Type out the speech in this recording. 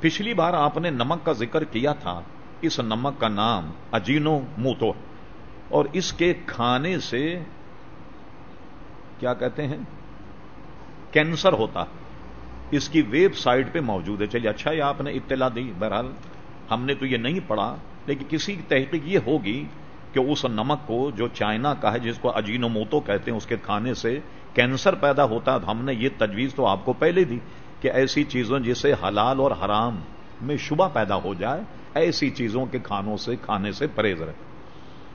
پچھلی بار آپ نے نمک کا ذکر کیا تھا، اس نمک کا نام اجینو موتو اور اس کے کھانے سے کیا کہتے ہیں؟ کینسر ہوتا اس کی ویب سائٹ پہ موجود ہے۔ چلیے اچھا یہ آپ نے اطلاع دی۔ بہرحال، ہم نے تو یہ نہیں پڑھا، لیکن کسی کی تحقیق یہ ہوگی کہ اس نمک کو جو چائنا کا ہے، جس کو اجینو موتو کہتے ہیں، اس کے کھانے سے کینسر پیدا ہوتا ہے۔ ہم نے یہ تجویز تو آپ کو پہلے دی۔ کہ ایسی چیزوں جسے حلال اور حرام میں شبہ پیدا ہو جائے، ایسی چیزوں کے کھانوں سے، کھانے سے پرہیز رہے۔